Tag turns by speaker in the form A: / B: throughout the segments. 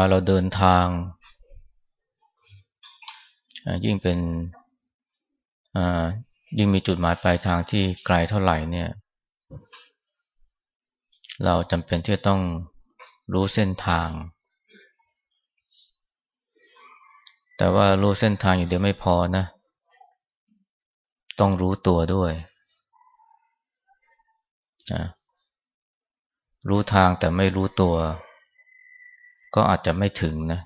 A: เวลาเราเดินทาง ยิ่งเป็นยิ่งมีจุดหมายปลายทางที่ไกลเท่าไหร่เนี่ย เราจำเป็นที่จะต้องรู้เส้นทาง แต่ว่ารู้เส้นทางอย่างเดียวไม่พอนะ ต้องรู้ตัวด้วยรู้ทางแต่ไม่รู้ตัว ก็อาจจะไม่ถึงนะ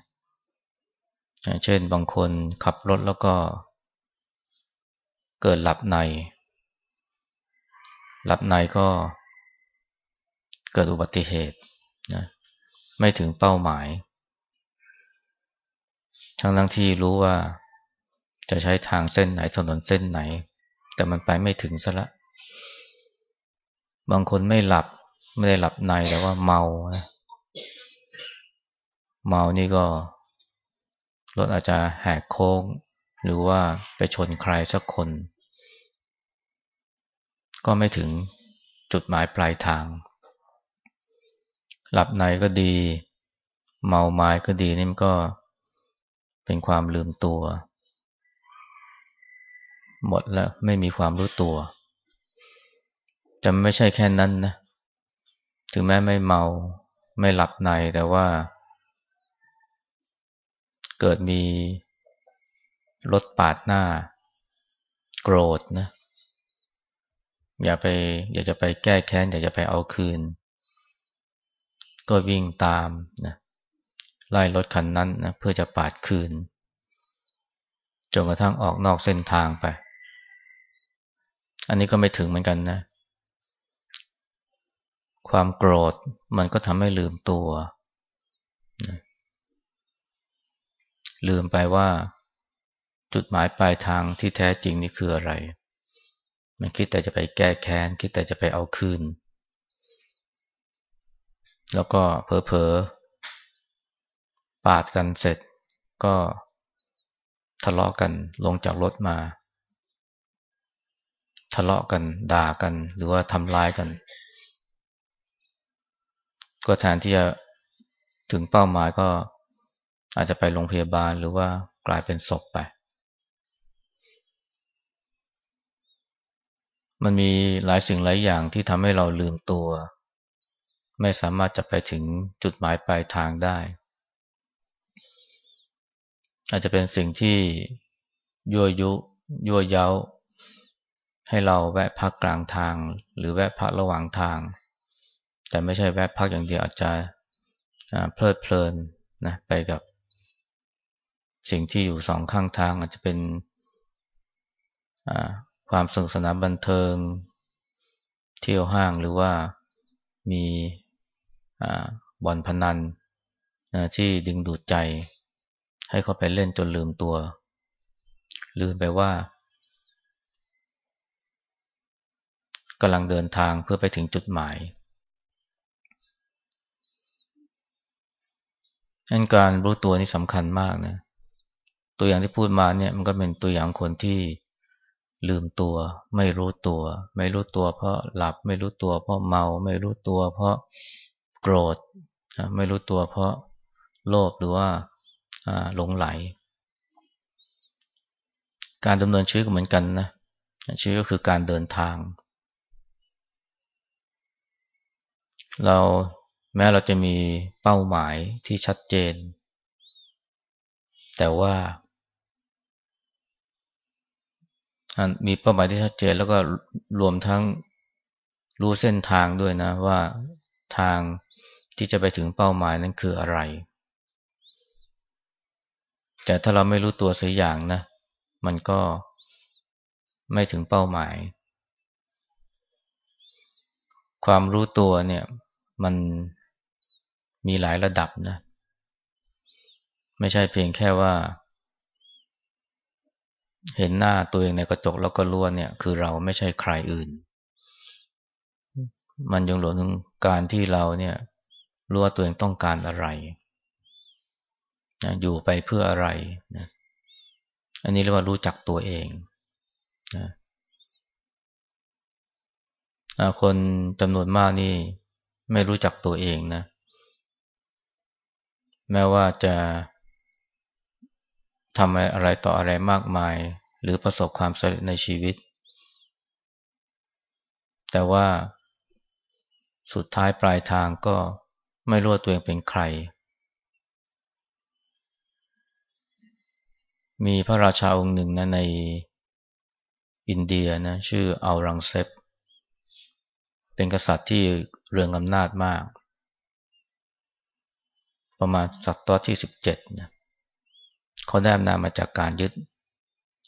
A: เช่นบางคนขับรถแล้วก็ เกิดหลับใน หลับในก็เกิดอุบัติเหตุนะไม่ถึงเป้าหมาย ทั้งทั้งที่รู้ว่าจะใช้ทางเส้นไหนถนนเส้นไหน แต่มันไปไม่ถึงซะละ บางคนไม่หลับไม่ได้หลับในแต่ว่าเมานะ เมานี่ก็รถอาจจะแหกโค้ง หรือว่าไปชนใครสักคน ก็ไม่ถึงจุดหมายปลายทาง หลับในก็ดี เมาไม้ก็ดีนี่มันก็เป็นความลืมตัว หมดแล้วไม่มีความรู้ตัวจะไม่ใช่แค่นั้นนะ ถึงแม้ไม่เมาไม่หลับในแต่ว่า เกิดมีรถปาดหน้า โกรธนะ อย่าไป อยากจะไปแก้แค้น อยากจะไปเอาคืน ก็วิ่งตามนะไล่รถคันนั้นนะเพื่อจะปาดคืน จนกระทั่งออกนอกเส้นทางไป อันนี้ก็ไม่ถึงเหมือนกันนะ ความโกรธมันก็ทำให้ลืมตัวนะ ลืมไปว่า จุดหมายปลายทางที่แท้จริงนี่คืออะไร มันคิดแต่จะไปแก้แค้น คิดแต่จะไปเอาคืน แล้วก็เพอเพอปาดกันเสร็จ ก็ทะเลาะกันลงจากรถมา ทะเลาะกันด่ากันหรือว่าทำร้ายกัน ก็แทนที่จะถึงเป้าหมายก็ อาจจะไปโรงพยาบาลหรือว่ากลายเป็นศพไป มันมีหลายสิ่งหลายอย่างที่ทำให้เราลืมตัว ไม่สามารถจะไปถึงจุดหมายปลายทางได้ อาจจะเป็นสิ่งที่ยั่วยุยั่วเย้า ให้เราแวะพักกลางทาง หรือแวะพักระหว่างทาง แต่ไม่ใช่แวะพักอย่างเดียวอาจจะเพลิดเพลินนะไปกับ สิ่งที่อยู่สองข้างทางอาจจะเป็นความสนุกสนานบันเทิง เที่ยวห้างหรือว่ามีบ่อนพนันที่ดึงดูดใจ ให้เขาไปเล่นจนลืมตัว ลืมไปว่ากำลังเดินทางเพื่อไปถึงจุดหมายอันการรู้ตัวนี่สำคัญมากนะ ตัวอย่างที่พูดมาเนี่ยมันก็เป็นตัวอย่างคนที่ลืมตัว ไม่รู้ตัว ไม่รู้ตัว เพราะหลับ ไม่รู้ตัว เพราะเมา ไม่รู้ตัว เพราะโกรธไม่รู้ตัว เพราะโลภหรือว่าหลงไหล การดำเนินชีวิตก็เหมือนกันนะชีวิตก็คือการเดินทาง เราแม้เราจะมีเป้าหมายที่ชัดเจน แต่ว่า มีเป้าหมายที่ชัดเจนแล้วก็รวมทั้งรู้เส้นทางด้วยนะว่าทางที่จะไปถึงเป้าหมายนั้นคืออะไร แต่ถ้าเราไม่รู้ตัวสักอย่างนะ มันก็ไม่ถึงเป้าหมาย ความรู้ตัวเนี่ยมันมีหลายระดับนะ ไม่ใช่เพียงแค่ว่า เห็นหน้าตัวเองในกระจกแล้วก็รู้ว่าเนี่ย คือเราไม่ใช่ใครอื่น มันยังหลงถึงการที่เราเนี่ยรู้ว่าตัวเองต้องการอะไรนะอยู่ไปเพื่ออะไรนะอันนี้เรียกว่ารู้จักตัวเองนะคนจำนวนมากนี่ไม่รู้จักตัวเองนะ แม้ว่าจะ ทำอะไรต่ออะไรมากมาย หรือประสบความสำเร็จในชีวิต แต่ว่าสุดท้ายปลายทางก็ไม่รู้ตัวเองเป็นใคร มีพระราชาองค์หนึ่งนะในอินเดียนะชื่ออัลรังเซปเป็นกษัตริย์ที่เรืองอำนาจมาก ประมาณศตวรรษที่สิบเจ็ดนะ เขาได้อำนาจมาจากการยึด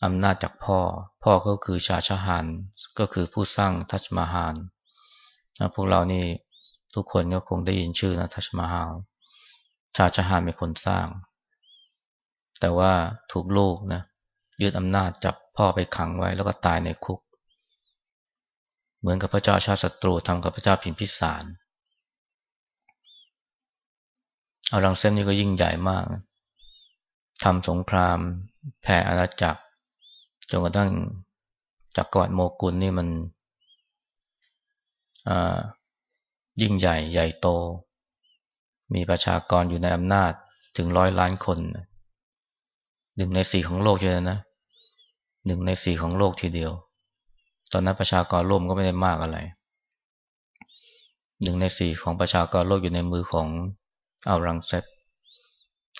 A: อำนาจจากพ่อ พ่อก็คือชาชาฮานก็คือผู้สร้างทัชมาฮานนะพวกเรานี่ทุกคนก็คงได้ยินชื่อนะทัชมาฮานชาชาฮานเป็นคนสร้าง แต่ว่าถูกลูกนะยึดอำนาจจับพ่อไปขังไว้แล้วก็ตายในคุก เหมือนกับพระเจ้าชาติศัตรูทำกับพระเจ้าพิมพิสารอารังเซมนี่ก็ยิ่งใหญ่มาก ทำสงครามแผ่อาณาจักรจนกระทั่งจักรวรรดิโมกุลนี่มันยิ่งใหญ่ใหญ่โต มีประชากรอยู่ในอำนาจถึงร้อยล้านคนหนึ่งในสี่ของโลกเลยนะหนึ่งในสี่ของโลกทีเดียว ตอนนั้นประชากรโลกก็ไม่ได้มากอะไรหนึ่งในสี่ของประชากรโลกอยู่ในมือของอัลรังเซป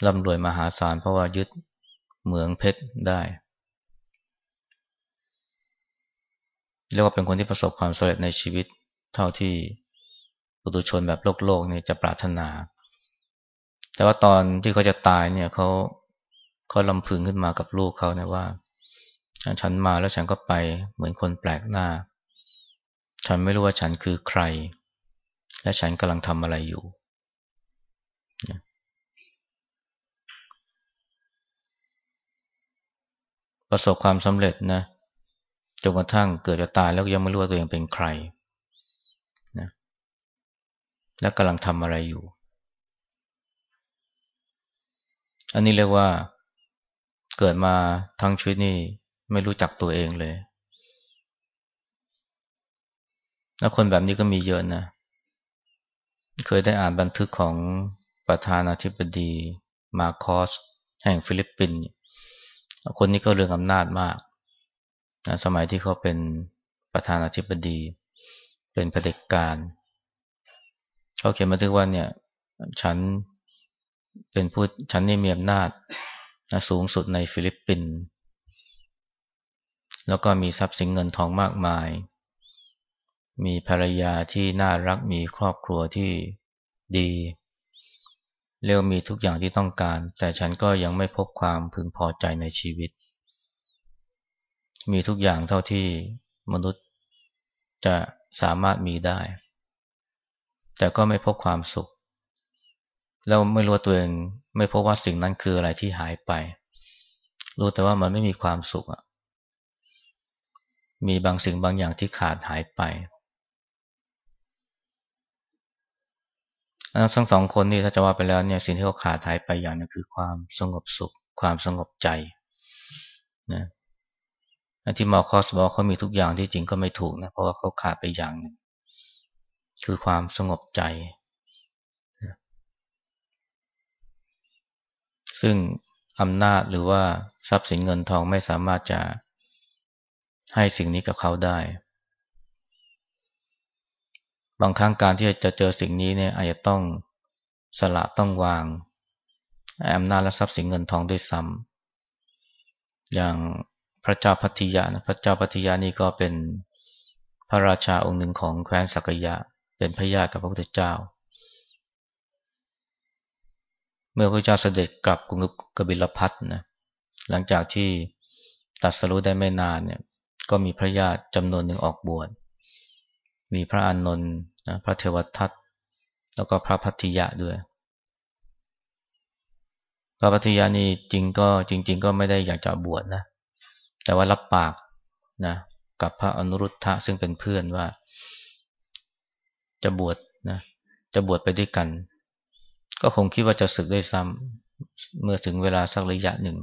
A: ร่ำรวยมหาศาลเพราะว่ายึดเหมืองเพชรได้เรียกว่าเป็นคนที่ประสบความสำเร็จในชีวิตเท่าที่ปุถุชนแบบโลกโลกเนี่ยจะปรารถนา แต่ว่าตอนที่เขาจะตายเนี่ยเขาเขาลำพึงขึ้นมากับลูกเขาเนี่ยว่า ฉันมาแล้วฉันก็ไปเหมือนคนแปลกหน้า ฉันไม่รู้ว่าฉันคือใคร และฉันกำลังทำอะไรอยู่ ประสบความสำเร็จนะจนกระทั่งเกิดจะตายแล้วยังไม่รู้ว่าตัวเองเป็นใครนะและกำลังทำอะไรอยู่ อันนี้เรียกว่าเกิดมาทั้งชีวิตนี่ไม่รู้จักตัวเองเลยแล้วคนแบบนี้ก็มีเยอะนะ เคยได้อ่านบันทึกของประธานาธิบดีมาคอส แห่งฟิลิปปินส์ คนนี้ก็เรืองอำนาจมากนะสมัยที่เขาเป็นประธานาธิบดี เป็นเผด็จการ เขาเขียนมาถึงว่าเนี่ย ฉันเป็นผู้ฉันนี่มีอำนาจนะสูงสุดในฟิลิปปินส์แล้วก็มีทรัพย์สินเงินทองมากมาย มีภรรยาที่น่ารักมีครอบครัวที่ดี เรียกมีทุกอย่างที่ต้องการ แต่ฉันก็ยังไม่พบความพึงพอใจในชีวิต มีทุกอย่างเท่าที่มนุษย์จะสามารถมีได้ แต่ก็ไม่พบความสุข แล้วไม่รู้ตัวเองไม่พบว่าสิ่งนั้นคืออะไรที่หายไป รู้แต่ว่ามันไม่มีความสุขมีบางสิ่งบางอย่างที่ขาดหายไป ทั้งสองคนนี่ถ้าจะว่าไปแล้วเนี่ยสิ่งที่เขาขาดหายไปอย่างนึงคือความสงบสุข ความสงบใจนะที่มาคอสบอกเขามีทุกอย่างที่จริงก็ไม่ถูกนะเพราะว่าเขาขาดไปอย่างหนึ่งคือความสงบใจ ซึ่งอำนาจหรือว่าทรัพย์สินเงินทองไม่สามารถจะให้สิ่งนี้กับเขาได้ บางครั้งการที่จะเจอสิ่งนี้เนี่ยอาจจะต้องสละต้องวางอำนาจและทรัพย์สินเงินทองด้วยซ้ำอย่างพระเจ้าพัทยานะพระเจ้าพัทยานี่ก็เป็นพระราชาองค์หนึ่งของแคว้นสักยะ เป็นพระญาติกับพระพุทธเจ้า เมื่อพระเจ้าเสด็จกลับกรุงกบิลพัทนะหลังจากที่ตัดสรู้ได้ไม่นานเนี่ยก็มีพระญาติจำนวนหนึ่งออกบวช มีพระอานนท์นะพระเทวทัตแล้วก็พระพัทธิยะด้วย พระพัทธิยะนี่จริงก็จริง ๆ ก็ไม่ได้อยากจะบวชนะ แต่ว่ารับปากนะกับพระอนุรุทธะซึ่งเป็นเพื่อนว่า จะบวชนะจะบวชไปด้วยกัน ก็คงคิดว่าจะศึกได้ซ้ำเมื่อถึงเวลาสักระยะหนึ่ง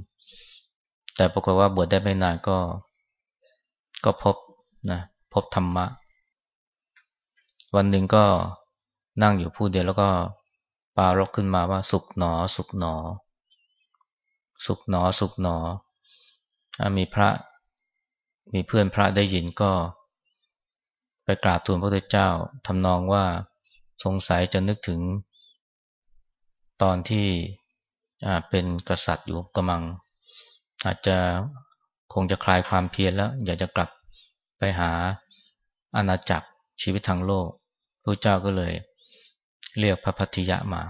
A: แต่ปรากฏว่าบวชได้ไม่นานก็ก็พบนะพบธรรมะ วันหนึ่งก็นั่งอยู่ผู้เดียวแล้วก็ปารกขึ้นมาว่าสุขหนอ สุขหนอ สุขหนอ สุขหนอ มีพระ มีเพื่อนพระได้ยินก็ ไปกราบทูลพระพุทธเจ้าทำนองว่าสงสัยจะนึกถึง ตอนที่เป็นกษัตริย์อยู่กำลัง อาจจะคงจะคลายความเพียรแล้ว อยากจะกลับไปหาอาณาจักรชีวิตทางโลก พระเจ้าก็เลย เรียกพระพัทธิยะมา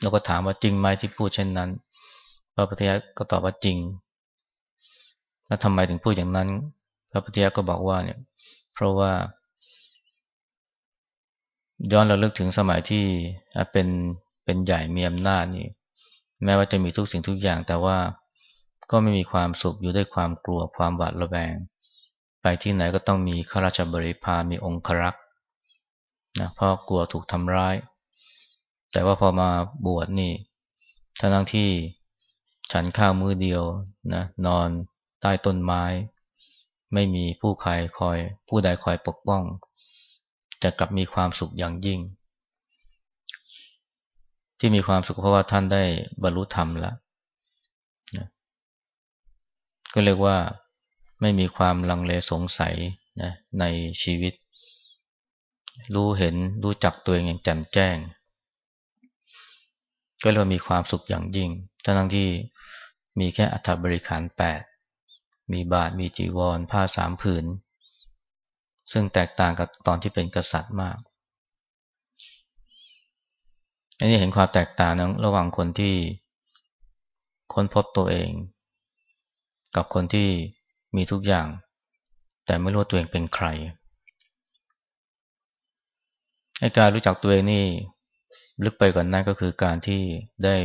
A: แล้วก็ถามว่าจริงไหมที่พูดเช่นนั้น พระพัทธิยะก็ตอบว่าจริง แล้วทำไมถึงพูดอย่างนั้น พระพัทธิยะก็บอกว่าเนี่ย เพราะว่า ย้อนเราเลิกถึงสมัยที่เป็นเป็นใหญ่มีอำนาจนี่แม้ว่าจะมีทุกสิ่งทุกอย่าง แต่ว่าก็ไม่มีความสุขอยู่ด้วยความกลัวความหวาดระแวง ไปที่ไหนก็ต้องมีข้าราชบริพารมีองครักษ์ นะเพราะกลัวถูกทำร้าย แต่ว่าพอมาบวชนี่ทั้งที่ฉันข้าวมือเดียวนะนอนใต้ต้นไม้ ไม่มีผู้ใครคอย ผู้ใดคอยปกป้องจะกลับมีความสุขอย่างยิ่ง ที่มีความสุขเพราะว่าท่านได้บรรลุธรรมแล้วนะก็เรียกว่าไม่มีความลังเลสงสัยนะในชีวิต รู้เห็นรู้จักตัวเองอย่างแจ่มแจ้ง ก็เลยมีความสุขอย่างยิ่ง ทั้งที่มีแค่อัฐบริขารแปดมีบาทมีจีวร ผ้าสามผืน ซึ่งแตกต่างกับตอนที่เป็นกษัตริย์มาก อันนี้เห็นความแตกต่างระหว่างคนที่ค้นพบตัวเอง กับคนที่มีทุกอย่าง แต่ไม่รู้ตัวเองเป็นใคร การรู้จักตัวเองนี่ ลึกไปกว่านนั้นก็คือการที่ได้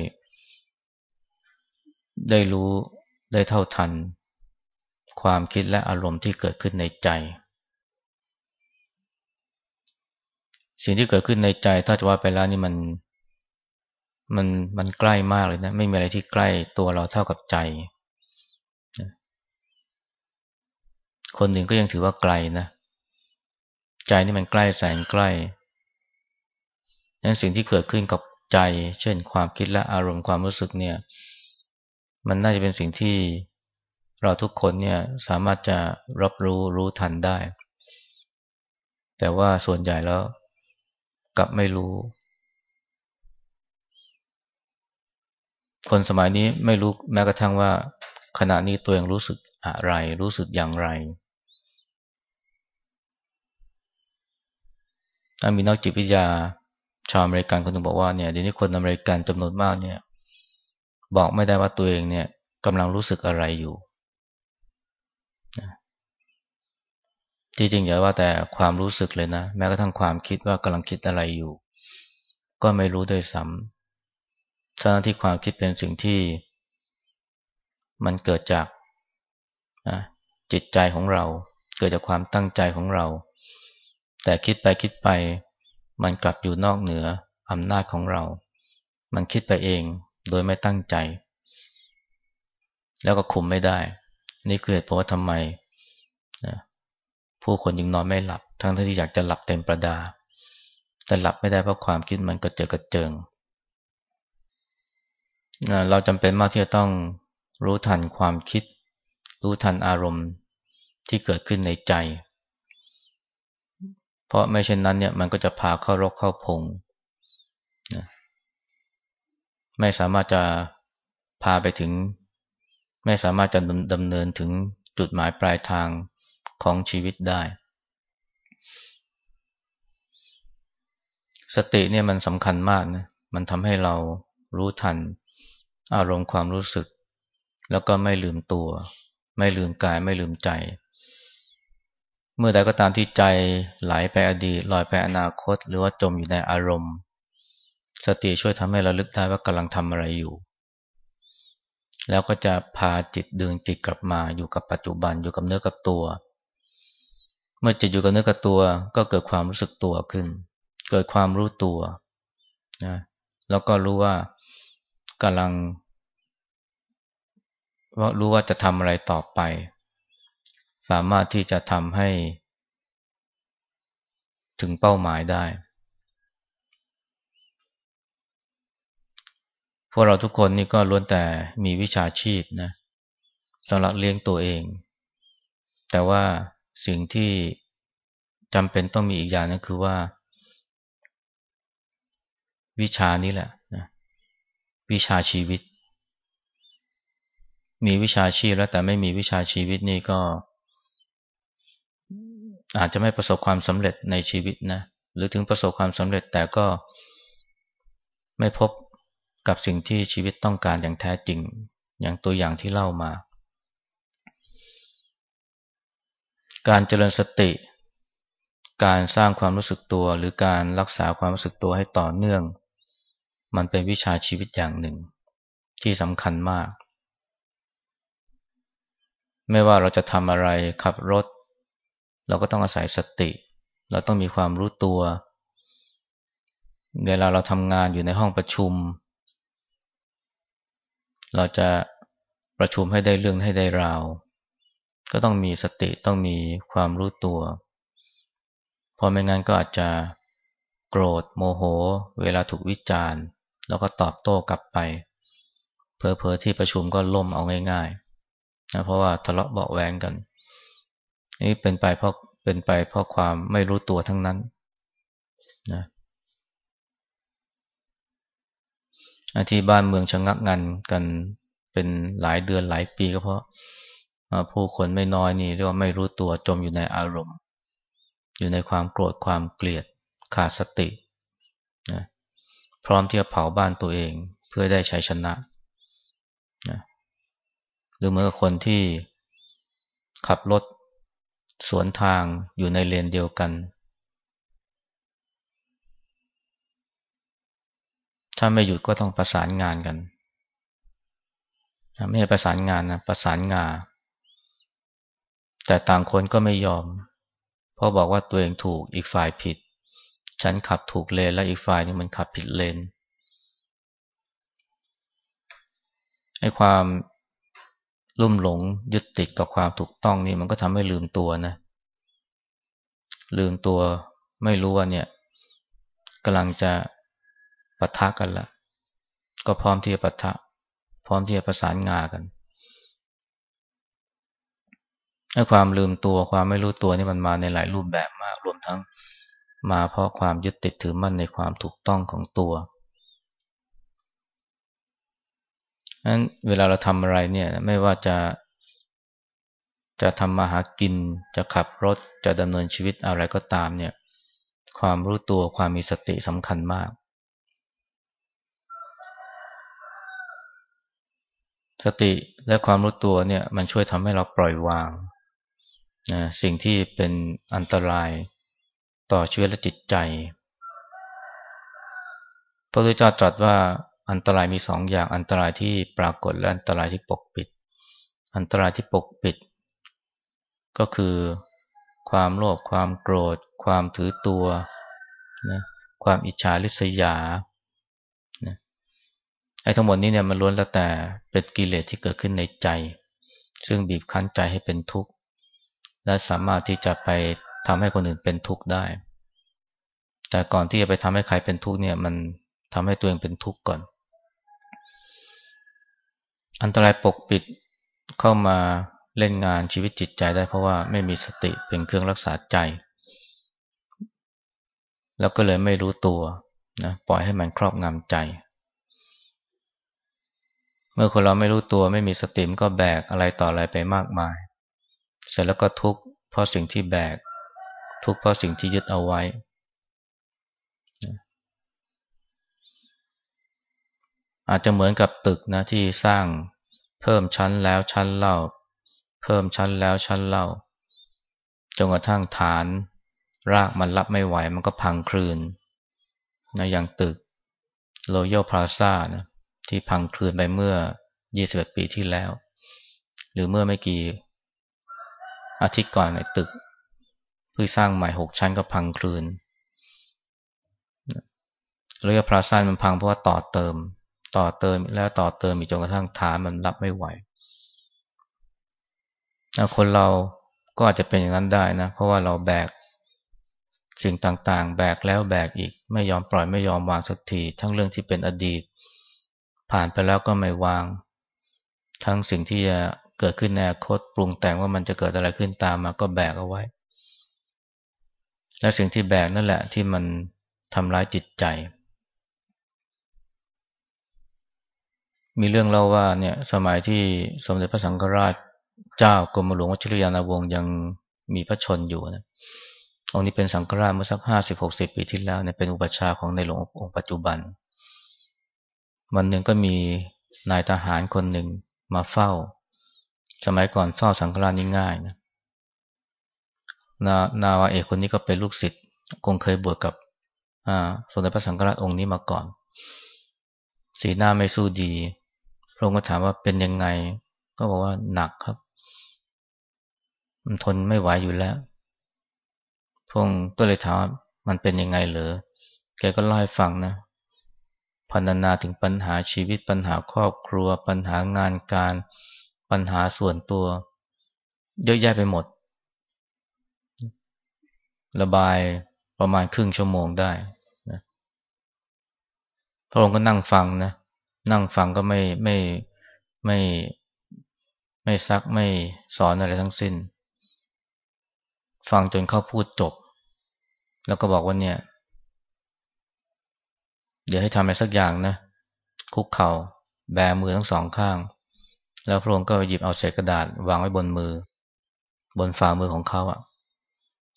A: ได้รู้ได้เท่าทัน ความคิดและอารมณ์ที่เกิดขึ้นในใจ สิ่งที่เกิดขึ้นในใจถ้าจะว่าไปแล้วนี่มันมันมันใกล้มากเลยนะ ไม่มีอะไรที่ใกล้ตัวเราเท่ากับใจ คนหนึ่งก็ยังถือว่าไกลนะ ใจนี่มันใกล้แสนใกล้ นั้นสิ่งที่เกิดขึ้นกับใจ เช่น ความคิดและอารมณ์ความรู้สึกเนี่ย มันน่าจะเป็นสิ่งที่เราทุกคนเนี่ยสามารถจะรับรู้รู้ทันได้ แต่ว่าส่วนใหญ่แล้วกลับไม่รู้ คนสมัยนี้ไม่รู้แม้กระทั่งว่า ขณะนี้ตัวเองรู้สึกอะไร รู้สึกอย่างไรมีนักจิตวิทยา ชาวอเมริกันคนหนึ่งบอกว่าเนี่ยเดี๋ยวนี้คนอเมริกันจำนวนมากเนี่ย บอกไม่ได้ว่าตัวเองเนี่ยกำลังรู้สึกอะไรอยู่ที่จริงอย่าว่าแต่ความรู้สึกเลยนะแม้กระทั่งความคิดว่ากำลังคิดอะไรอยู่ ก็ไม่รู้ด้วยซ้ำทั้งที่ความคิดเป็นสิ่งที่ มันเกิดจากจิตใจของเรา เกิดจากความตั้งใจของเรา แต่คิดไปคิดไป มันกลับอยู่นอกเหนืออำนาจของเรา มันคิดไปเองโดยไม่ตั้งใจ แล้วก็คุมไม่ได้ นี่คือเหตุผลว่าทำไมนะผู้คนยังนอนไม่หลับ ทั้งที่อยากจะหลับเต็มประดา แต่หลับไม่ได้เพราะความคิดมันกระเจิดกระเจิงนะเราจำเป็นมากที่จะต้องรู้ทันความคิด รู้ทันอารมณ์ที่เกิดขึ้นในใจ เพราะไม่เช่นนั้นเนี่ยมันก็จะพาเข้ารกเข้าพงนะไม่สามารถจะพาไปถึง ไม่สามารถจะดำเนินถึงจุดหมายปลายทางของชีวิตได้ สติเนี่ยมันสำคัญมากนะมันทำให้เรารู้ทัน อารมณ์ความรู้สึก แล้วก็ไม่ลืมตัว ไม่ลืมกายไม่ลืมใจ เมื่อใดก็ตามที่ใจไหลไปอดีตลอยไปอนาคต หรือว่าจมอยู่ในอารมณ์ สติช่วยทำให้เราลึกได้ว่ากำลังทำอะไรอยู่ แล้วก็จะพาจิตดึงจิตกลับมาอยู่กับปัจจุบันอยู่กับเนื้อกับตัว เมื่อจิตอยู่กับเนื้อกับตัว ก็เกิดความรู้สึกตัวขึ้น เกิดความรู้ตัวนะแล้วก็รู้ว่ากำลังว่ารู้ว่าจะทำอะไรต่อไป สามารถที่จะทำให้ ถึงเป้าหมายได้ พวกเราทุกคนนี่ก็ล้วนแต่มีวิชาชีพนะสำหรับเลี้ยงตัวเอง แต่ว่าสิ่งที่จำเป็นต้องมีอีกอย่างนึงคือว่า วิชานี้แหละนะวิชาชีวิต มีวิชาชีพแล้วแต่ไม่มีวิชาชีวิตนี่ก็ อาจจะไม่ประสบความสำเร็จในชีวิตนะ หรือถึงประสบความสำเร็จแต่ก็ไม่พบกับสิ่งที่ชีวิตต้องการอย่างแท้จริง อย่างตัวอย่างที่เล่ามา การเจริญสติ การสร้างความรู้สึกตัว หรือการรักษาความรู้สึกตัวให้ต่อเนื่อง มันเป็นวิชาชีวิตอย่างหนึ่ง ที่สำคัญมาก ไม่ว่าเราจะทำอะไรขับรถ เราก็ต้องอาศัยสติ เราต้องมีความรู้ตัว เวลาเราทำงานอยู่ในห้องประชุม เราจะประชุมให้ได้เรื่องให้ได้ราว ก็ต้องมีสติต้องมีความรู้ตัวพอไม่งั้นก็อาจจะโกรธโมโห เวลาถูกวิจารณ์ แล้วก็ตอบโต้กลับไปเพอเพอที่ประชุมก็ล่มเอาง่ายๆนะเพราะว่าทะเลาะเบาแวงกัน นี่เป็นไปเพราะเป็นไปเพราะความไม่รู้ตัวทั้งนั้นนะที่บ้านเมืองชะงักงันกันเป็นหลายเดือนหลายปีก็เพราะผู้คนไม่น้อยนี่เรียกว่าไม่รู้ตัวจมอยู่ในอารมณ์ อยู่ในความโกรธความเกลียดขาดสตินะพร้อมที่จะเผาบ้านตัวเองเพื่อได้ชัยชนะนะหรือเหมือนกับคนที่ขับรถ สวนทางอยู่ในเลนเดียวกัน ถ้าไม่หยุดก็ต้องประสานงานกัน ไม่ใช่ประสานงานนะ ประสานงา แต่ต่างคนก็ไม่ยอม เพราะบอกว่าตัวเองถูกอีกฝ่ายผิด ฉันขับถูกเลนแล้วอีกฝ่ายนี่มันขับผิดเลนไอ้ความ ลุ่มหลงยึดติดกับความถูกต้องนี่มันก็ทำให้ลืมตัวนะ ลืมตัวไม่รู้ว่าเนี่ยกำลังจะปะทะกันละก็พร้อมที่จะปะทะ พร้อมที่จะประสานงากันไอ้ความลืมตัวความไม่รู้ตัวนี่มันมาในหลายรูปแบบมากรวมทั้งมาเพราะความยึดติดถือมั่นในความถูกต้องของตัว นั้นเวลาเราทำอะไรเนี่ย ไม่ว่าจะ จะทำมาหากิน จะขับรถ จะดำเนินชีวิตอะไรก็ตามเนี่ย ความรู้ตัวความมีสติสำคัญมาก สติและความรู้ตัวเนี่ย มันช่วยทำให้เราปล่อยวางนะสิ่งที่เป็นอันตรายต่อชีวิตและจิตใจ พระพุทธเจ้าตรัสว่า อันตรายมีสองอย่าง อันตรายที่ปรากฏและอันตรายที่ปกปิด อันตรายที่ปกปิด ก็คือความโลภความโกรธ ความถือตัวนะความอิจฉาริษยาไอ้ทั้งหมดนี้เนี่ยมันล้วนแล้วแต่เป็นกิเลสที่เกิดขึ้นในใจ ซึ่งบีบคั้นใจให้เป็นทุกข์ และสามารถที่จะไปทำให้คนอื่นเป็นทุกข์ได้ แต่ก่อนที่จะไปทำให้ใครเป็นทุกข์เนี่ยมันทำให้ตัวเองเป็นทุกข์ก่อน อันตรายปกปิดเข้ามาเล่นงานชีวิตจิตใจได้เพราะว่าไม่มีสติเป็นเครื่องรักษาใจ แล้วก็เลยไม่รู้ตัวนะปล่อยให้มันครอบงำใจ เมื่อคนเราไม่รู้ตัวไม่มีสติมก็แบกอะไรต่ออะไรไปมากมาย เสร็จแล้วก็ทุกข์เพราะสิ่งที่แบก ทุกข์เพราะสิ่งที่ยึดเอาไว้ อาจจะเหมือนกับตึกนะที่สร้างเพิ่มชั้นแล้วชั้นเล่า เพิ่มชั้นแล้วชั้นเล่าจนกระทั่งฐาน รากมันรับไม่ไหวมันก็พังคลืนนะอย่างตึกโรโยพลาซ่านะที่พังคลืนไปเมื่อ 21 ปีที่แล้ว หรือเมื่อไม่กี่อาทิตย์ก่อนในตึกเพิ่งสร้างใหม่ 6 ชั้นก็พังคลืนเรียกพลาซ่ามันพังเพราะว่าต่อเติม ต่อเติมแล้วต่อเติมอีกจนกระทั่งฐานมันรับไม่ไหวคนเราก็อาจจะเป็นอย่างนั้นได้นะ เพราะว่าเราแบกสิ่งต่างๆ แบกแล้วแบกอีก ไม่ยอมปล่อยไม่ยอมวางสักที ทั้งเรื่องที่เป็นอดีต ผ่านไปแล้วก็ไม่วาง ทั้งสิ่งที่จะเกิดขึ้นในอนาคตปรุงแต่งว่ามันจะเกิดอะไรขึ้นตามมาก็แบกเอาไว้ และสิ่งที่แบกนั่นแหละที่มันทำร้ายจิตใจ มีเรื่องเล่าว่าเนี่ยสมัยที่สมเด็จพระสังฆราชเจ้ากรมหลวงวชิรยานวงศ์ยังมีพระชนอยู่นะองค์นี้เป็นสังฆราชเมื่อสักห้าสิบหกสิบปีที่แล้วเนี่ยเป็นอุปชาของในหลวงองค์ปัจจุบัน วันหนึ่งก็มีนายทหารคนหนึ่งมาเฝ้า สมัยก่อนเฝ้าสังฆราชนี่ง่ายนะนานาวาเอกคนนี้ก็เป็นลูกศิษย์คงเคยบวชกับสมเด็จพระสังฆราชองค์นี้มาก่อน สีหน้าไม่สู้ดี ระองค์ก็ถามว่าเป็นยังไง ก็บอกว่าหนักครับ มันทนไม่ไหวอยู่แล้วพงก็เลยถามมันเป็นยังไงเหรอ แกก็เล่าให้ฟังนะพันนาถึงปัญหาชีวิตปัญหาครอบครัว ปัญหางานการปัญหาส่วนตัว เยอะแยะไปหมด ระบายประมาณครึ่งชั่วโมงได้นะพระองค์ก็นั่งฟังนะ นั่งฟังก็ไม่ไม่ไม่ไม่ซักไม่สอนอะไรทั้งสิ้น ฟังจนเขาพูดจบ แล้วก็บอกว่าเนี่ย เดี๋ยวให้ทำอะไรสักอย่างนะ คุกเขา่าแบมือทั้งสองข้าง แล้วพระองค์ก็หยิบเอาเศษกระดาษ วางไว้บนมือ บนฝ่ามือของเขาอะ่ะ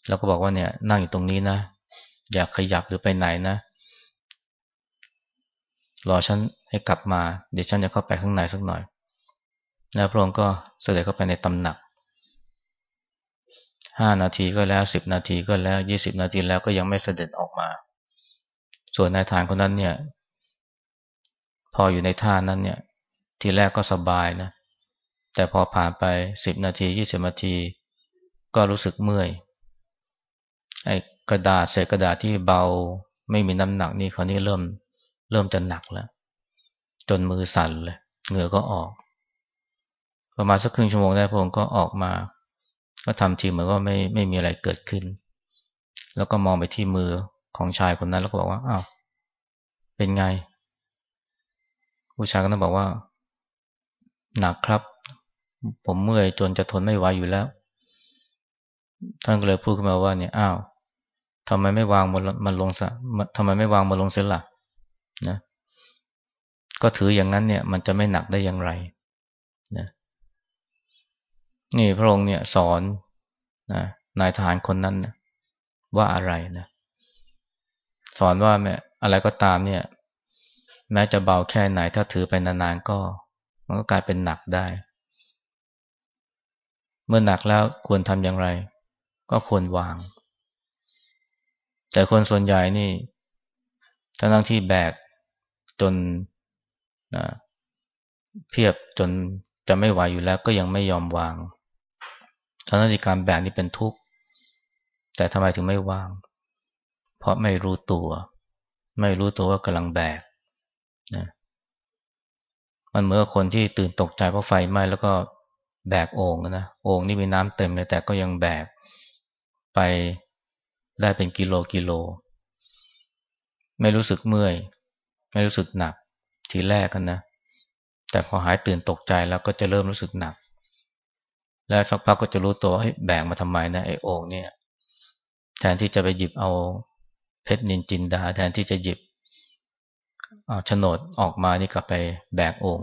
A: แล้วก็บอกว่าเนี่ย นั่งอยู่ตรงนี้นะ อย่าขยับหรือไปไหนนะ รอฉันให้กลับมา เดี๋ยวฉันจะเข้าไปข้างในสักหน่อย แล้วพระองค์ก็เสด็จเข้าไปในตำหนักห้านาทีก็แล้วสิบนาทีก็แล้วยี่สิบนาทีแล้วก็ยังไม่เสด็จออกมา ส่วนนายทานคนนั้นเนี่ย พออยู่ในท่านั้นเนี่ย ทีแรกก็สบายนะ แต่พอผ่านไปสิบนาทียี่สิบนาที ก็รู้สึกเมื่อยไอ้กระดาษเศษกระดาษที่เบาไม่มีน้ำหนักนี่คราวนี้เริ่ม เริ่มจะหนักแล้ว จนมือสั่นเลยเหงื่อก็ออก ประมาณสักครึ่งชั่วโมงได้พระองค์ก็ออกมา ก็ทำทีเหมือนว่าไม่ไม่มีอะไรเกิดขึ้น แล้วก็มองไปที่มือของชายคนนั้นแล้วก็บอกว่าอ้าวเป็นไง ผู้ชายก็ต้องบอกว่า หนักครับ ผมเมื่อยจนจะทนไม่ไหวอยู่แล้วท่านก็เลยพูดขึ้นมาว่าเนี่ยอ้าวทำไมไม่วางมันมันลงซะทำไมไม่วางมันลงเสียล่ะ ก็ถืออย่างนั้นเนี่ย มันจะไม่หนักได้อย่างไรนะนี่พระองค์เนี่ยสอนนะนายทหารคนนั้นนะว่าอะไรนะสอนว่าแม้อะไรก็ตามเนี่ย แม้จะเบาแค่ไหนถ้าถือไปนานๆก็ มันก็กลายเป็นหนักได้ เมื่อหนักแล้วควรทำอย่างไร ก็ควรวาง แต่คนส่วนใหญ่นี่ทั้งที่แบกจน นะเพียบจนจะไม่ไหวอยู่แล้วก็ยังไม่ยอมวางทั้งที่การแบกนี่เป็นทุกข์ แต่ทำไมถึงไม่วาง เพราะไม่รู้ตัว ไม่รู้ตัวว่ากำลังแบกนะมันเหมือนคนที่ตื่นตกใจเพราะไฟไหม้แล้วก็แบกโอ่งนะโอ่งนี่มีน้ำเต็มเลยแต่ก็ยังแบกไปได้เป็นกิโลกิโล ไม่รู้สึกเมื่อย ไม่รู้สึกหนัก ทีแรกกันนะ แต่พอหายตื่นตกใจแล้วก็จะเริ่มรู้สึกหนัก แล้วสักพักก็จะรู้ตัวให้แบ่งมาทำไมนะไอ้โอ่งเนี่ย แทนที่จะไปหยิบเอาเพชรนินจินดา แทนที่จะหยิบเอาโฉนดออกมานี่กลับไปแบกโอ่ง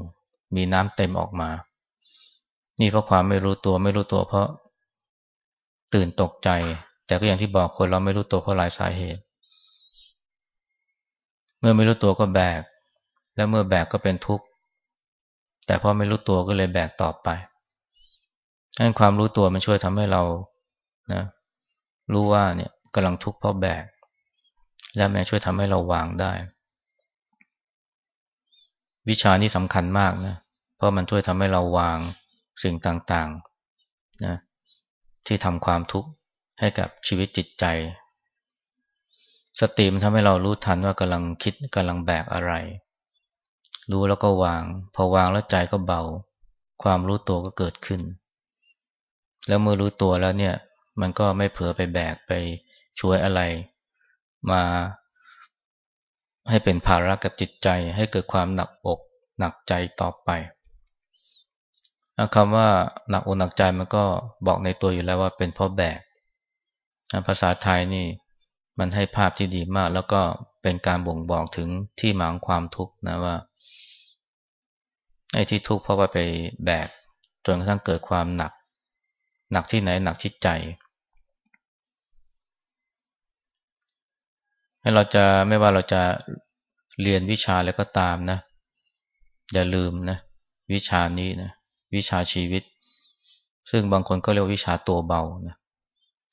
A: มีน้ำเต็มออกมา นี่เพราะความไม่รู้ตัวไม่รู้ตัวเพราะตื่นตกใจ แต่ก็อย่างที่บอกคนเราไม่รู้ตัวเพราะหลายสาเหตุ เมื่อไม่รู้ตัวก็แบก แล้วเมื่อแบกก็เป็นทุกข์ แต่พอไม่รู้ตัวก็เลยแบกต่อไปนั้นความรู้ตัวมันช่วยทำให้เรานะรู้ว่าเนี่ยกำลังทุกข์เพราะแบก และแม้ช่วยทำให้เราวางได้ วิชานี้สำคัญมากนะเพราะมันช่วยทำให้เราวางสิ่งต่างๆนะที่ทำความทุกข์ให้กับชีวิตจิตใจ สติมันทำให้เรารู้ทันว่ากำลังคิดกำลังแบกอะไร รู้แล้วก็วาง พอวางแล้วใจก็เบา ความรู้ตัวก็เกิดขึ้น แล้วเมื่อรู้ตัวแล้วเนี่ย มันก็ไม่เผลอไปแบกไปช่วยอะไร มา ให้เป็นภาระกับจิตใจ ให้เกิดความหนักอกหนักใจต่อไปคำว่าหนักอกหนักใจมันก็บอกในตัวอยู่แล้วว่าเป็นเพราะแบก ภาษาไทยนี่มันให้ภาพที่ดีมาก แล้วก็เป็นการบ่งบอกถึงที่หมางความทุกข์นะว่า ไอ้ที่ทุกข์เพราะว่าไปแบกจนกระทั่งเกิดความหนัก หนักที่ไหนหนักที่ใจให้เราจะไม่ว่าเราจะเรียนวิชาอะไรก็ตามนะ อย่าลืมนะ วิชานี้นะ วิชาชีวิต ซึ่งบางคนก็เรียกวิชาตัวเบานะ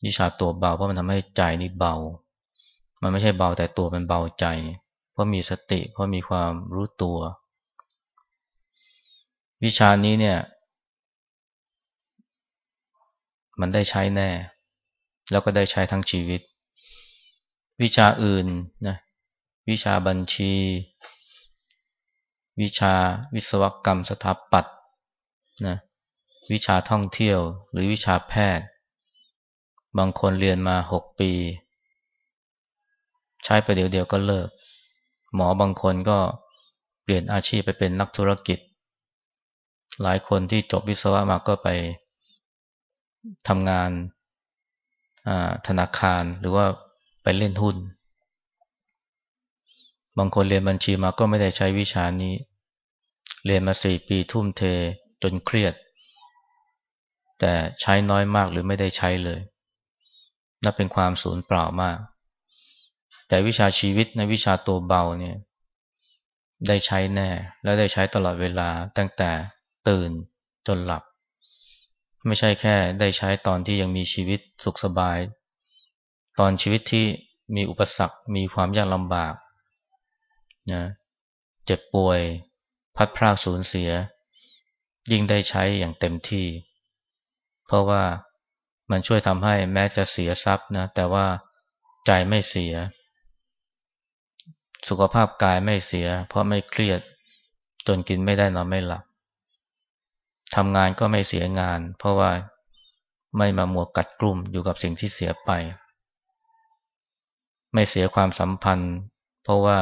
A: วิชาตัวเบาเพราะมันทำให้ใจนี่เบา มันไม่ใช่เบาแต่ตัวมันเบาใจ เพราะมีสติ เพราะมีความรู้ตัว วิชานี้เนี่ย มันได้ใช้แน่ แล้วก็ได้ใช้ทั้งชีวิต วิชาอื่นนะวิชาบัญชี วิชาวิศวกรรมสถาปัตย์นะวิชาท่องเที่ยวหรือวิชาแพทย์ บางคนเรียนมาหกปี ใช้ไปเดี๋ยวเดียวก็เลิก หมอบางคนก็เปลี่ยนอาชีพไปเป็นนักธุรกิจ หลายคนที่จบวิศวะมาก็ไปทำงานธนาคารหรือว่าไปเล่นหุ้น บางคนเรียนบัญชีมาก็ไม่ได้ใช้วิชานี้ เรียนมาสี่ปีทุ่มเทจนเครียด แต่ใช้น้อยมากหรือไม่ได้ใช้เลยนั่นเป็นความสูญเปล่ามาก แต่วิชาชีวิตในวิชาตัวเบาเนี่ยได้ใช้แน่ และได้ใช้ตลอดเวลาตั้งแต่ ตื่นจนหลับ ไม่ใช่แค่ได้ใช้ตอนที่ยังมีชีวิตสุขสบาย ตอนชีวิตที่มีอุปสรรค มีความยากลำบากนะเจ็บป่วย พัดพรากสูญเสีย ยิ่งได้ใช้อย่างเต็มที่ เพราะว่ามันช่วยทำให้แม้จะเสียทรัพย์นะแต่ว่าใจไม่เสีย สุขภาพกายไม่เสีย เพราะไม่เครียดจนกินไม่ได้นอนไม่หลับ ทำงานก็ไม่เสียงาน เพราะว่าไม่มามัวกัดกลุ่มอยู่กับสิ่งที่เสียไป ไม่เสียความสัมพันธ์ เพราะว่า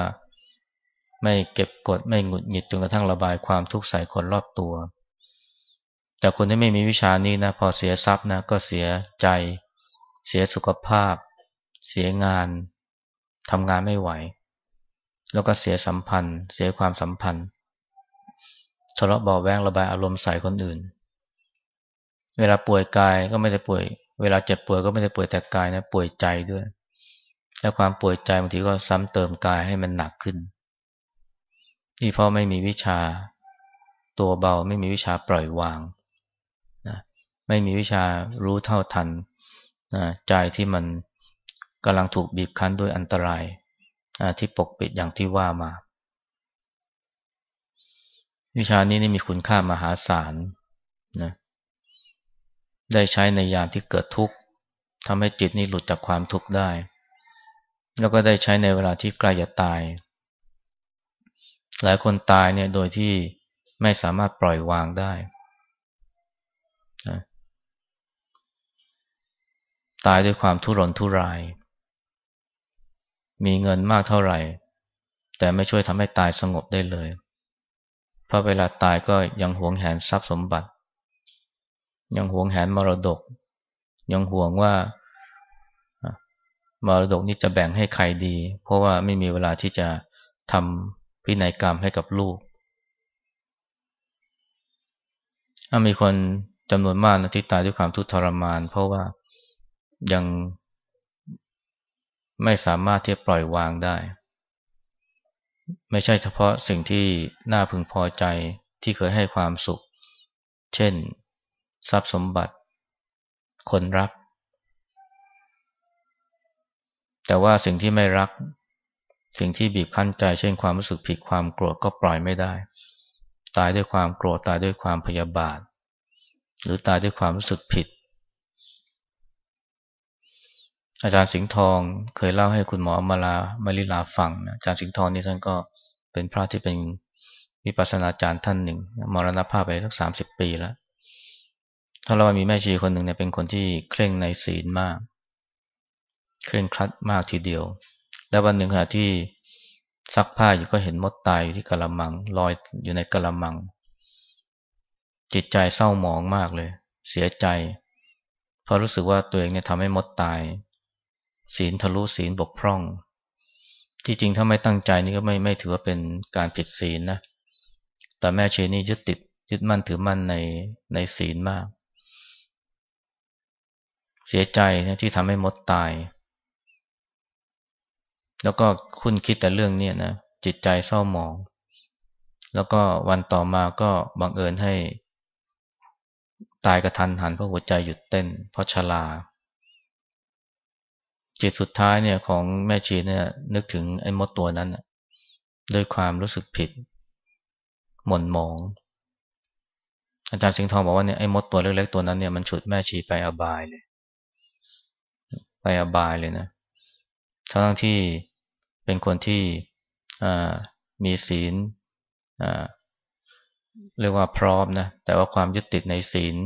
A: ไม่เก็บกดไม่หงุดหงิดจนกระทั่งระบายความทุกข์ใส่คนรอบตัว แต่คนที่ไม่มีวิชานี้นะพอเสียทรัพย์นะก็เสียใจ เสียสุขภาพ เสียงานทำงานไม่ไหว แล้วก็เสียสัมพันธ์ เสียความสัมพันธ์ ทะเลาะเบาแวงระบายอารมณ์ใส่คนอื่น เวลาป่วยกายก็ไม่ได้ป่วย เวลาเจ็บป่วยก็ไม่ได้ป่วยแต่กายนะป่วยใจด้วย และความป่วยใจบางทีก็ซ้ำเติมกายให้มันหนักขึ้นนี่เพราะไม่มีวิชาตัวเบาไม่มีวิชาปล่อยวางนะไม่มีวิชารู้เท่าทันนะใจที่มันกำลังถูกบีบคั้นด้วยอันตรายนะที่ปกปิดอย่างที่ว่ามา วิชานี้นี่มีคุณค่ามหาศาลนะได้ใช้ในยามที่เกิดทุกข์ทำให้จิตนี่หลุดจากความทุกข์ได้ แล้วก็ได้ใช้ในเวลาที่ใกล้จะตาย หลายคนตายเนี่ยโดยที่ไม่สามารถปล่อยวางได้นะตายด้วยความทุรนทุราย มีเงินมากเท่าไหร่ แต่ไม่ช่วยทำให้ตายสงบได้เลย ราะเวลาตายก็ยังหวงแหนทรัพย์สมบัติ ยังหวงแหนมรดก ยังห่วงว่ามรดกนี้จะแบ่งให้ใครดี เพราะว่าไม่มีเวลาที่จะทำพินัยกรรมให้กับลูกมีคนจำนวนมากนะที่ตายด้วยความทุกข์ทรมาน เพราะว่ายังไม่สามารถที่จะปล่อยวางได้ ไม่ใช่เฉพาะสิ่งที่น่าพึงพอใจที่เคยให้ความสุข เช่น ทรัพย์สมบัติ คนรัก แต่ว่าสิ่งที่ไม่รัก สิ่งที่บีบคั้นใจ เช่นความรู้สึกผิดความโกรธก็ปล่อยไม่ได้ ตายด้วยความโกรธตายด้วยความพยาบาท หรือตายด้วยความรู้สึกผิด อาจารย์สิงห์ทองเคยเล่าให้คุณหมอมาลามาริลาฟังนะอาจารย์สิงห์ทองนี่ท่านก็เป็นพระที่เป็นวิปัสสนาจารย์ท่านหนึ่งมรณภาพไปสักสามสิบปีแล้วถ้าเรามีแม่ชีคนหนึ่งเนี่ยเป็นคนที่เคร่งในศีลมาก เคร่งครัดมากทีเดียว แล้ววันหนึ่งขณะที่ซักผ้าอยู่ก็เห็นมดตายอยู่ที่กระมังลอยอยู่ในกระมัง จิตใจเศร้าหมองมากเลย เสียใจเพราะรู้สึกว่าตัวเองเนี่ยทำให้มดตาย ศีลทะลุศีลบกพร่อง ที่จริงถ้าไม่ตั้งใจนี่ก็ไม่ไม่ถือว่าเป็นการผิดศีลนะแต่แม่เชนี่ยึดติดยึดมั่นถือมั่นในในศีลมาก เสียใจนะที่ทำให้มดตาย แล้วก็คุณคิดแต่เรื่องนี้นะจิตใจเศร้าหมอง แล้วก็วันต่อมาก็บังเอิญให้ ตายกระทันหันเพราะหัวใจหยุดเต้นเพราะชรา จิตสุดท้ายเนี่ยของแม่ชีเนี่ยนึกถึงไอ้มดตัวนั้นด้วยความรู้สึกผิด หม่นหมอง อาจารย์สิงห์ทองบอกว่าเนี่ยไอ้มดตัวเล็กๆตัวนั้นเนี่ยมันฉุดแม่ชีไปอบายเลย ไปอบายเลยนะทั้งที่เป็นคนที่มีศีลเรียกว่าพร้อมนะแต่ว่าความยึดติดในศีล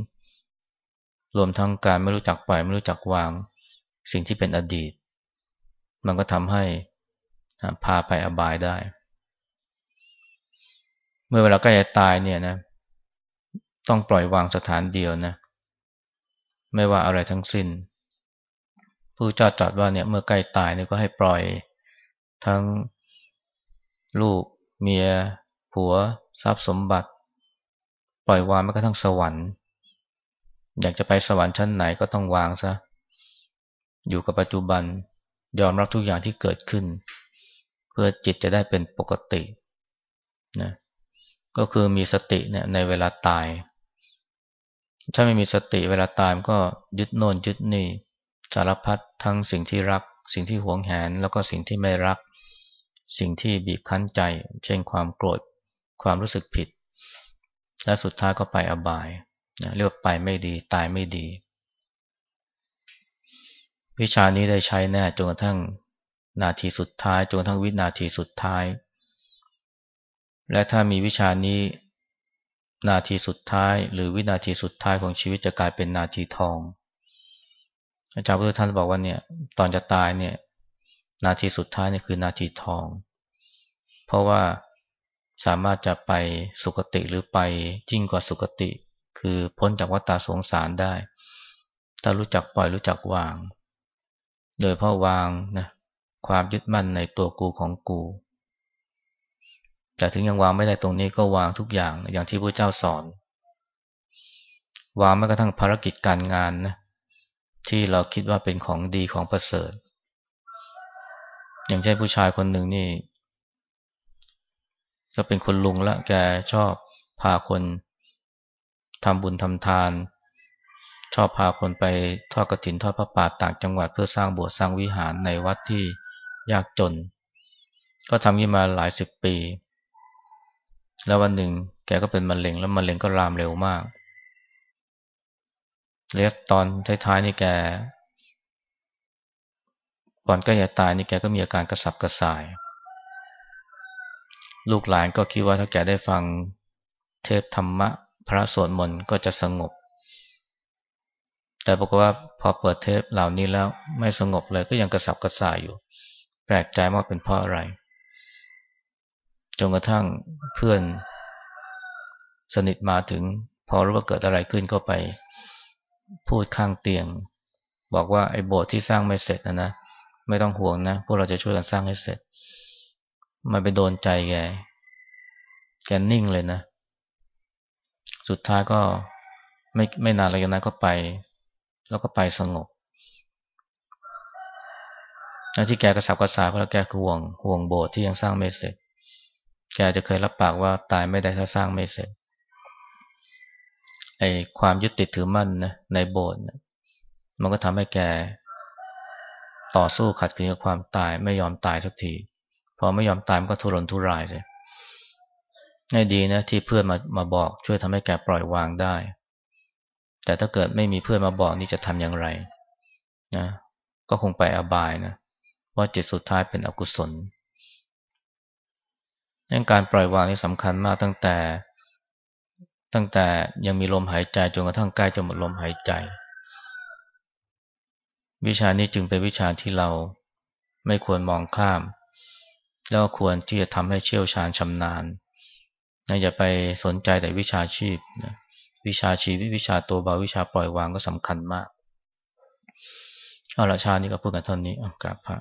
A: รวมทั้งการไม่รู้จักปล่อยไม่รู้จักวาง สิ่งที่เป็นอดีต มันก็ทำให้พาไปอบายได้ เมื่อเวลาใกล้จะตายเนี่ยนะ ต้องปล่อยวางสถานเดียวนะ ไม่ว่าอะไรทั้งสิ้นผู้เจ้าตรัสว่าเนี่ยเมื่อใกล้ตายเนี่ยก็ให้ปล่อยทั้งลูกเมีย ผัว ทรัพย์สมบัติ ปล่อยวางแม้กระทั่งสวรรค์ อยากจะไปสวรรค์ชั้นไหนก็ต้องวางซะ อยู่กับปัจจุบัน ยอมรับทุกอย่างที่เกิดขึ้น เพื่อจิตจะได้เป็นปกตินะก็คือมีสติเนี่ยในเวลาตาย ถ้าไม่มีสติเวลาตายมันก็ยึดโน่นยึดนี่สารพัดทั้งสิ่งที่รัก สิ่งที่หวงแหน แล้วก็สิ่งที่ไม่รัก สิ่งที่บีบคั้นใจ เช่นความโกรธความรู้สึกผิด และสุดท้ายก็ไปอบายนะเรียกว่าไปไม่ดีตายไม่ดี วิชานี้ได้ใช้แน่จนกระทั่งนาทีสุดท้ายจนกระทั่งวินาทีสุดท้าย และถ้ามีวิชานี้นาทีสุดท้าย หรือวินาทีสุดท้ายของชีวิตจะกลายเป็นนาทีทอง อาจารย์พุทธท่านบอกว่าเนี่ยตอนจะตายเนี่ยนาทีสุดท้ายเนี่ยคือนาทีทอง เพราะว่าสามารถจะไปสุคติหรือไปยิ่งกว่าสุคติ คือพ้นจากวัฏฏสงสารได้ ถ้ารู้จักปล่อยรู้จักวาง โดยเพราะวางนะความยึดมั่นในตัวกูของกู แต่ถึงยังวางไม่ได้ตรงนี้ก็วางทุกอย่างอย่างที่พระเจ้าสอน วางแม้กระทั่งภารกิจการงานนะที่เราคิดว่าเป็นของดีของประเสริฐ อย่างเช่นผู้ชายคนหนึ่งนี่ ก็เป็นคนลุงละแกชอบพาคนทำบุญทำทาน อบพาคนไปทอดกระถินทอดพระป่าต่างจังหวัดเพื่อสร้างโบสถ์สร้างวิหารในวัดที่ยากจน ก็ทำนี้มาหลายสิบปี แล้ววันหนึ่งแกก็เป็นมะเร็งแล้วมะเร็งก็ลามเร็วมากเลสตอนท้ายๆนี่แกก่อนใกล้จะตายนี่แกก็มีอาการกระสับกระส่าย ลูกหลานก็คิดว่าถ้าแกได้ฟังเทพธรรมะ พระสวดมนต์ก็จะสงบ แต่ปรากฏว่าพอเปิดเทปเหล่านี้แล้วไม่สงบเลยก็ยังกระสับกระส่ายอยู่ แปลกใจว่าเป็นเพราะอะไรจนกระทั่งเพื่อนสนิทมาถึง พอรู้ว่าเกิดอะไรขึ้นก็ไป พูดข้างเตียง บอกว่าไอ้โบสถ์ที่สร้างไม่เสร็จนะนะไม่ต้องห่วงนะ พวกเราจะช่วยกันสร้างให้เสร็จ มันไปโดนใจแกแกนิ่งเลยนะ สุดท้ายก็ไม่ไม่นานอะไรกันนั้นก็ไป แล้วก็ไปสงบแล้วที่แกกระสับกระส่ายเพราะแกห่วงห่วงโบสถ์ที่ยังสร้างไม่เสร็จ แกจะเคยรับปากว่าตายไม่ได้ถ้าสร้างไม่เสร็จ ไอ้ความยึดติดถือมั่นนะในโบสถ์มันก็ทำให้แกต่อสู้ขัดขืนกับความตายไม่ยอมตายสักที พอไม่ยอมตายมันก็ทุรนทุรายเลยง่ดีนะที่เพื่อนมามาบอกช่วยทำให้แกปล่อยวางได้ แต่ถ้าเกิดไม่มีเพื่อนมาบอกนี่จะทำอย่างไรนะก็คงไปอบายนะเพราจิตสุดท้ายเป็นอกุศลดังการปล่อยวางนี่สำคัญมากตั้งแต่ ตั้งแต่ยังมีลมหายใจจนกระทั่งใกล้จะหมดลมหายใจ วิชานี้จึงเป็นวิชาที่เราไม่ควรมองข้าม แล้วควรที่จะทำให้เชี่ยวชาญชำนาญนะอย่าไปสนใจแต่วิชาชีพนะ วิชาชีวิตวิชาตัวเบาวิชาปล่อยวางก็สำคัญมาก เอาละชานี้ก็พูดกันเท่านี้กราบพระ